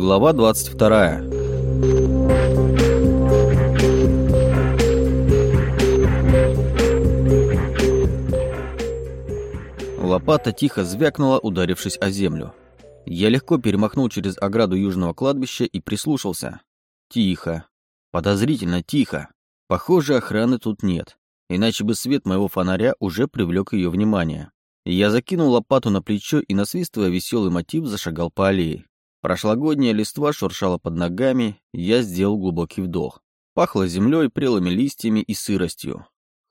Глава 22. Лопата тихо звякнула, ударившись о землю. Я легко перемахнул через ограду южного кладбища и прислушался. Тихо. Подозрительно тихо. Похоже, охраны тут нет. Иначе бы свет моего фонаря уже привлек ее внимание. Я закинул лопату на плечо и, насвистывая веселый мотив, зашагал по аллее. Прошлогодняя листва шуршала под ногами, я сделал глубокий вдох. Пахло землей, прелыми листьями и сыростью.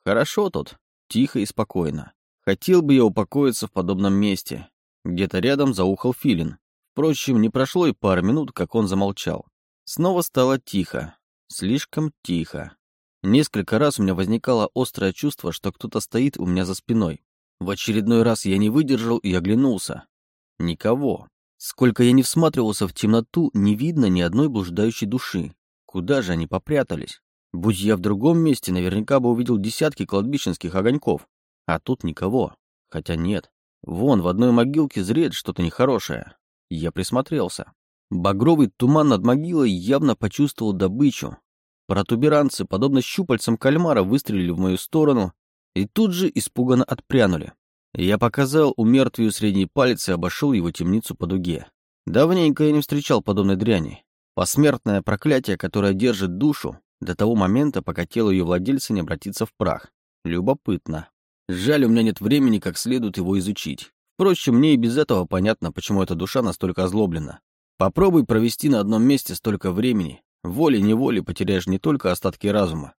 Хорошо тут, тихо и спокойно. Хотел бы я упокоиться в подобном месте. Где-то рядом заухал филин. Впрочем, не прошло и пары минут, как он замолчал. Снова стало тихо. Слишком тихо. Несколько раз у меня возникало острое чувство, что кто-то стоит у меня за спиной. В очередной раз я не выдержал и оглянулся. Никого. Сколько я не всматривался в темноту, не видно ни одной блуждающей души. Куда же они попрятались? Будь я в другом месте, наверняка бы увидел десятки кладбищенских огоньков. А тут никого. Хотя нет. Вон, в одной могилке зреет что-то нехорошее. Я присмотрелся. Багровый туман над могилой явно почувствовал добычу. Протуберанцы, подобно щупальцам кальмара, выстрелили в мою сторону и тут же испуганно отпрянули. Я показал у мертвию средний палец и обошел его темницу по дуге. Давненько я не встречал подобной дряни. Посмертное проклятие, которое держит душу до того момента, пока тело ее владельца не обратится в прах. Любопытно. Жаль, у меня нет времени как следует его изучить. Впрочем, мне и без этого понятно, почему эта душа настолько озлоблена. Попробуй провести на одном месте столько времени. Волей-неволей потеряешь не только остатки разума,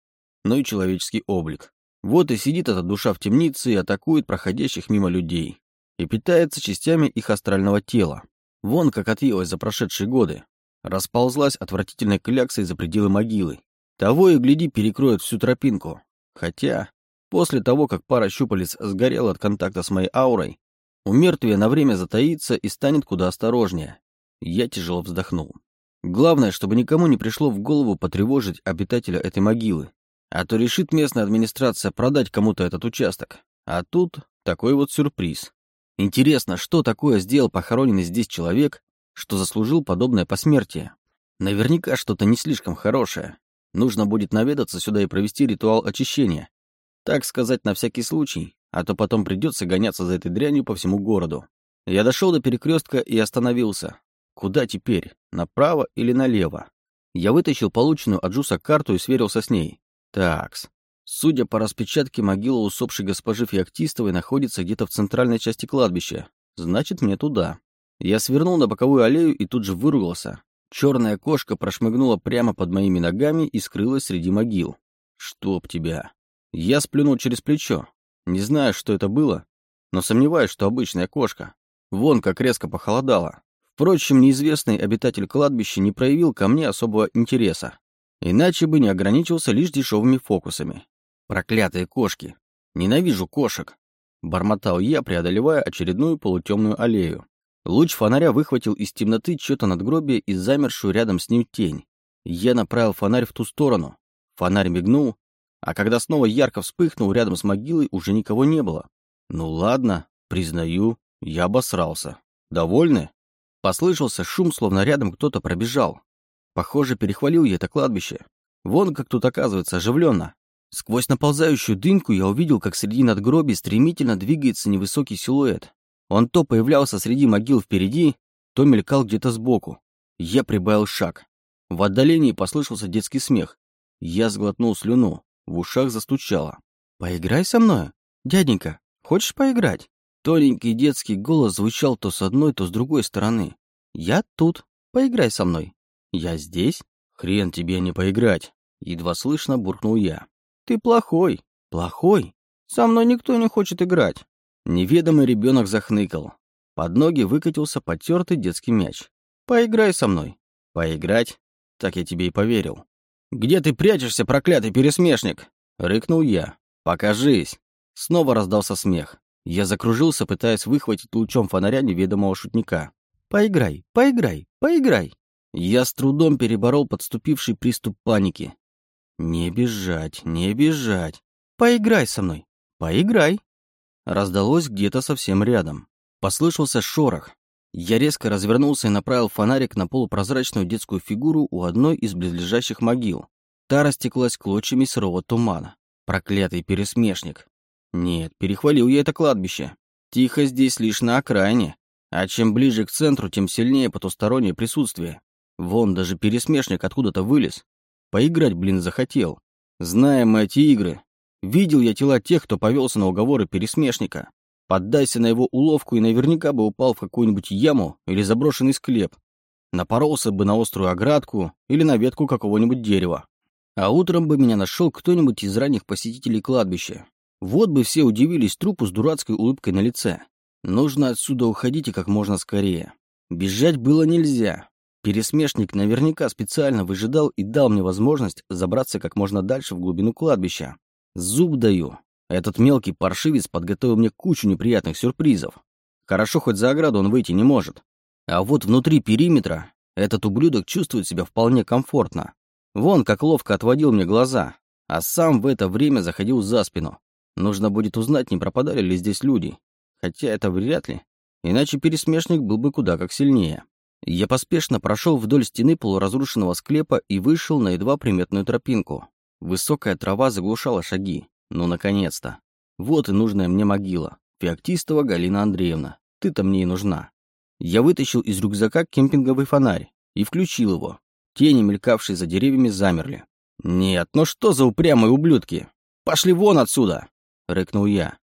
но и человеческий облик. Вот и сидит эта душа в темнице и атакует проходящих мимо людей. И питается частями их астрального тела. Вон как отъелась за прошедшие годы. Расползлась отвратительной кляксой за пределы могилы. Того и гляди перекроет всю тропинку. Хотя, после того, как пара щупалец сгорела от контакта с моей аурой, у мертвия на время затаится и станет куда осторожнее. Я тяжело вздохнул. Главное, чтобы никому не пришло в голову потревожить обитателя этой могилы. А то решит местная администрация продать кому-то этот участок. А тут такой вот сюрприз. Интересно, что такое сделал похороненный здесь человек, что заслужил подобное посмертие? Наверняка что-то не слишком хорошее. Нужно будет наведаться сюда и провести ритуал очищения. Так сказать, на всякий случай, а то потом придется гоняться за этой дрянью по всему городу. Я дошел до перекрестка и остановился. Куда теперь? Направо или налево? Я вытащил полученную от Джуса карту и сверился с ней. Такс. Судя по распечатке, могила усопшей госпожи Феоктистовой находится где-то в центральной части кладбища. Значит, мне туда. Я свернул на боковую аллею и тут же выругался. Черная кошка прошмыгнула прямо под моими ногами и скрылась среди могил. Чтоб тебя. Я сплюнул через плечо. Не знаю, что это было, но сомневаюсь, что обычная кошка. Вон как резко похолодало. Впрочем, неизвестный обитатель кладбища не проявил ко мне особого интереса. Иначе бы не ограничился лишь дешевыми фокусами. Проклятые кошки. Ненавижу кошек. Бормотал я, преодолевая очередную полутемную аллею. Луч фонаря выхватил из темноты чьё-то надгробие и замершую рядом с ним тень. Я направил фонарь в ту сторону. Фонарь мигнул, а когда снова ярко вспыхнул, рядом с могилой уже никого не было. Ну ладно, признаю, я обосрался. Довольны? Послышался шум, словно рядом кто-то пробежал. Похоже, перехвалил я это кладбище. Вон как тут оказывается оживленно. Сквозь наползающую дымку я увидел, как среди надгробий стремительно двигается невысокий силуэт. Он то появлялся среди могил впереди, то мелькал где-то сбоку. Я прибавил шаг. В отдалении послышался детский смех. Я сглотнул слюну, в ушах застучало. «Поиграй со мной, дяденька, хочешь поиграть?» Тоненький детский голос звучал то с одной, то с другой стороны. «Я тут, поиграй со мной». «Я здесь? Хрен тебе не поиграть!» Едва слышно буркнул я. «Ты плохой, плохой. Со мной никто не хочет играть». Неведомый ребенок захныкал. Под ноги выкатился потертый детский мяч. «Поиграй со мной». «Поиграть?» Так я тебе и поверил. «Где ты прячешься, проклятый пересмешник?» Рыкнул я. «Покажись!» Снова раздался смех. Я закружился, пытаясь выхватить лучом фонаря неведомого шутника. «Поиграй, поиграй, поиграй!» Я с трудом переборол подступивший приступ паники. «Не бежать, не бежать. Поиграй со мной. Поиграй». Раздалось где-то совсем рядом. Послышался шорох. Я резко развернулся и направил фонарик на полупрозрачную детскую фигуру у одной из близлежащих могил. Та растеклась клочьями сырого тумана. Проклятый пересмешник. Нет, перехвалил я это кладбище. Тихо здесь лишь на окраине. А чем ближе к центру, тем сильнее потустороннее присутствие. Вон даже пересмешник откуда-то вылез. Поиграть, блин, захотел. Знаем мы эти игры. Видел я тела тех, кто повелся на уговоры пересмешника. Поддайся на его уловку и наверняка бы упал в какую-нибудь яму или заброшенный склеп. Напоролся бы на острую оградку или на ветку какого-нибудь дерева. А утром бы меня нашел кто-нибудь из ранних посетителей кладбища. Вот бы все удивились трупу с дурацкой улыбкой на лице. Нужно отсюда уходить и как можно скорее. Бежать было нельзя. Пересмешник наверняка специально выжидал и дал мне возможность забраться как можно дальше в глубину кладбища. Зуб даю. Этот мелкий паршивец подготовил мне кучу неприятных сюрпризов. Хорошо, хоть за ограду он выйти не может. А вот внутри периметра этот ублюдок чувствует себя вполне комфортно. Вон как ловко отводил мне глаза, а сам в это время заходил за спину. Нужно будет узнать, не пропадали ли здесь люди. Хотя это вряд ли. Иначе пересмешник был бы куда как сильнее. Я поспешно прошел вдоль стены полуразрушенного склепа и вышел на едва приметную тропинку. Высокая трава заглушала шаги. Ну, наконец-то. Вот и нужная мне могила. Феоктистова Галина Андреевна. Ты-то мне и нужна. Я вытащил из рюкзака кемпинговый фонарь и включил его. Тени, мелькавшие за деревьями, замерли. «Нет, ну что за упрямые ублюдки? Пошли вон отсюда!» — рыкнул я.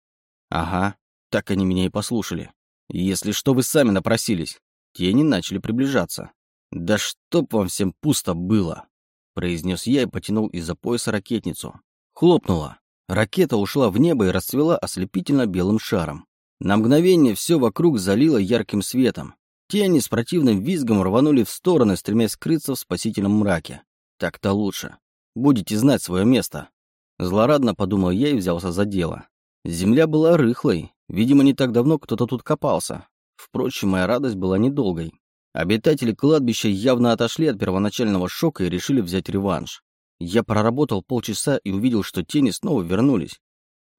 «Ага, так они меня и послушали. Если что, вы сами напросились. Тени начали приближаться. «Да чтоб вам всем пусто было!» произнес я и потянул из-за пояса ракетницу. Хлопнула. Ракета ушла в небо и расцвела ослепительно белым шаром. На мгновение все вокруг залило ярким светом. Тени с противным визгом рванули в стороны, стремясь скрыться в спасительном мраке. Так-то лучше. Будете знать свое место. Злорадно подумал я и взялся за дело. Земля была рыхлой. Видимо, не так давно кто-то тут копался. Впрочем, моя радость была недолгой. Обитатели кладбища явно отошли от первоначального шока и решили взять реванш. Я проработал полчаса и увидел, что тени снова вернулись.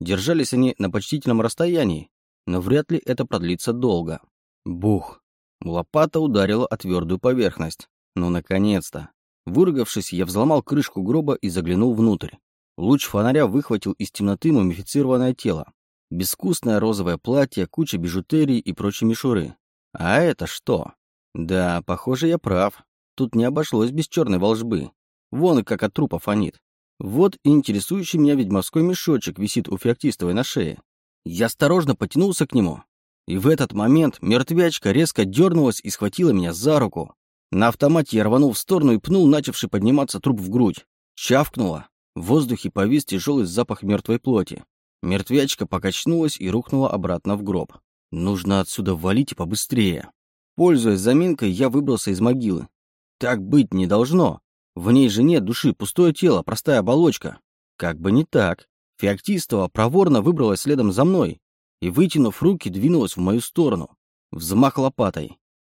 Держались они на почтительном расстоянии, но вряд ли это продлится долго. Бух. Лопата ударила о твердую поверхность. Ну, наконец-то. Выругавшись, я взломал крышку гроба и заглянул внутрь. Луч фонаря выхватил из темноты мумифицированное тело. Безвкусное розовое платье, куча бижутерии и прочей мишуры. А это что? Да, похоже, я прав. Тут не обошлось без черной волжбы. Вон и как от трупа фонит. Вот и интересующий меня ведьмовской мешочек висит у феоктистовой на шее. Я осторожно потянулся к нему. И в этот момент мертвячка резко дернулась и схватила меня за руку. На автомате я рванул в сторону и пнул начавший подниматься труп в грудь. Чавкнуло. В воздухе повис тяжелый запах мертвой плоти. Мертвячка покачнулась и рухнула обратно в гроб. Нужно отсюда валить и побыстрее. Пользуясь заминкой, я выбрался из могилы. Так быть не должно. В ней же нет души, пустое тело, простая оболочка. Как бы не так. Феоктистова проворно выбралась следом за мной и, вытянув руки, двинулась в мою сторону. Взмах лопатой.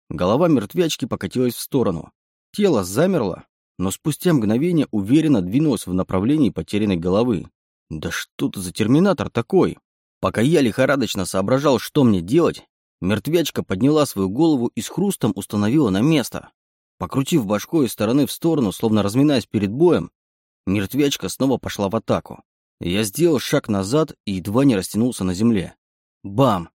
Голова мертвячки покатилась в сторону. Тело замерло, но спустя мгновение уверенно двинулось в направлении потерянной головы. Да что ты за терминатор такой? Пока я лихорадочно соображал, что мне делать, мертвячка подняла свою голову и с хрустом установила на место. Покрутив башкой из стороны в сторону, словно разминаясь перед боем, мертвячка снова пошла в атаку. Я сделал шаг назад и едва не растянулся на земле. Бам!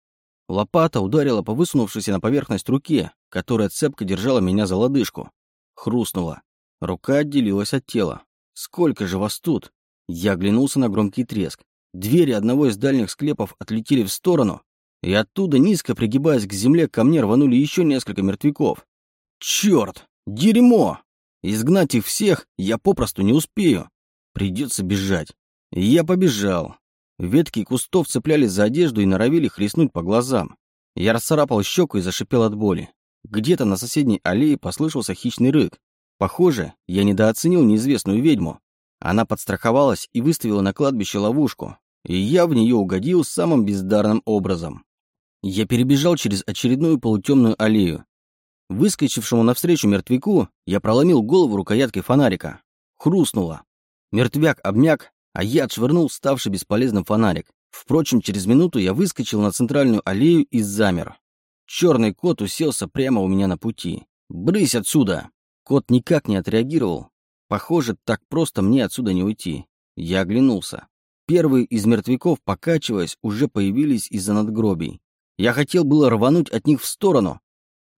Лопата ударила по высунувшейся на поверхность руке, которая цепко держала меня за лодыжку. Хрустнула. Рука отделилась от тела. Сколько же вас тут? Я оглянулся на громкий треск. Двери одного из дальних склепов отлетели в сторону, и оттуда, низко пригибаясь к земле, ко мне рванули еще несколько мертвяков. Черт! Дерьмо! Изгнать их всех я попросту не успею. Придется бежать. И я побежал. Ветки кустов цеплялись за одежду и норовили хлестнуть по глазам. Я расцарапал щеку и зашипел от боли. Где-то на соседней аллее послышался хищный рык. Похоже, я недооценил неизвестную ведьму. Она подстраховалась и выставила на кладбище ловушку, и я в нее угодил самым бездарным образом. Я перебежал через очередную полутемную аллею. Выскочившему навстречу мертвяку я проломил голову рукояткой фонарика. Хрустнуло. Мертвяк обмяк, а я отшвырнул ставший бесполезным фонарик. Впрочем, через минуту я выскочил на центральную аллею и замер. Черный кот уселся прямо у меня на пути. «Брысь отсюда!» Кот никак не отреагировал. Похоже, так просто мне отсюда не уйти. Я оглянулся. Первые из мертвяков, покачиваясь, уже появились из-за надгробий. Я хотел было рвануть от них в сторону,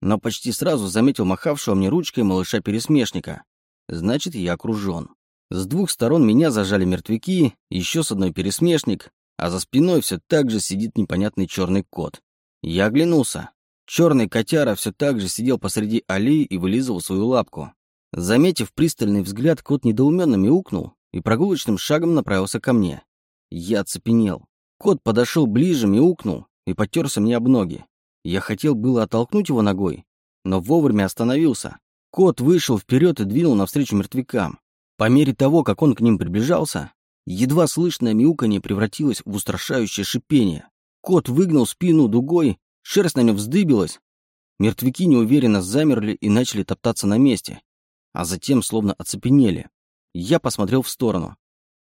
но почти сразу заметил махавшего мне ручкой малыша-пересмешника. Значит, я окружен. С двух сторон меня зажали мертвяки, еще с одной пересмешник, а за спиной все так же сидит непонятный черный кот. Я оглянулся. Черный котяра все так же сидел посреди аллеи и вылизывал свою лапку. Заметив пристальный взгляд, кот недоуменно мяукнул и прогулочным шагом направился ко мне. Я оцепенел. Кот подошел ближе, мяукнул и потерся мне об ноги. Я хотел было оттолкнуть его ногой, но вовремя остановился. Кот вышел вперед и двинул навстречу мертвякам. По мере того, как он к ним приближался, едва слышное мяуканье превратилось в устрашающее шипение. Кот выгнал спину дугой, шерсть на нем вздыбилась. Мертвяки неуверенно замерли и начали топтаться на месте, а затем словно оцепенели. Я посмотрел в сторону.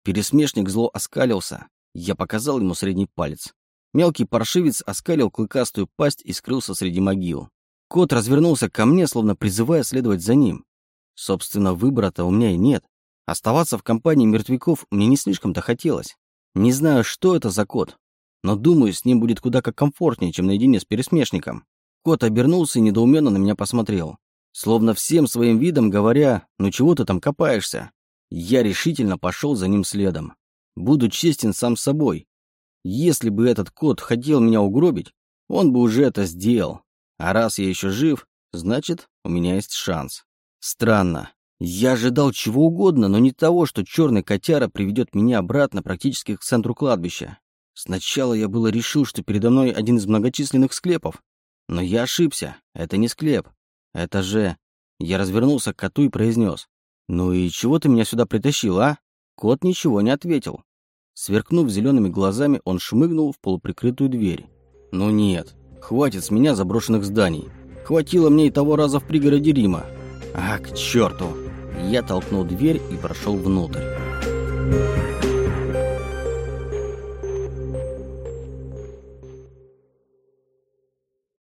Пересмешник зло оскалился. Я показал ему средний палец. Мелкий паршивец оскалил клыкастую пасть и скрылся среди могил. Кот развернулся ко мне, словно призывая следовать за ним. Собственно, выбора-то у меня и нет. Оставаться в компании мертвяков мне не слишком-то хотелось. Не знаю, что это за кот, но думаю, с ним будет куда как комфортнее, чем наедине с пересмешником. Кот обернулся и недоуменно на меня посмотрел. Словно всем своим видом говоря, ну чего ты там копаешься? Я решительно пошел за ним следом. Буду честен сам с собой. Если бы этот кот хотел меня угробить, он бы уже это сделал. А раз я еще жив, значит, у меня есть шанс. Странно. Я ожидал чего угодно, но не того, что черный котяра приведет меня обратно практически к центру кладбища. Сначала я было решил, что передо мной один из многочисленных склепов. Но я ошибся. Это не склеп. Это же... Я развернулся к коту и произнес. «Ну и чего ты меня сюда притащил, а?» Кот ничего не ответил. Сверкнув зелеными глазами, он шмыгнул в полуприкрытую дверь. «Ну нет, хватит с меня заброшенных зданий. Хватило мне и того раза в пригороде Рима. А, к черту!» Я толкнул дверь и прошел внутрь.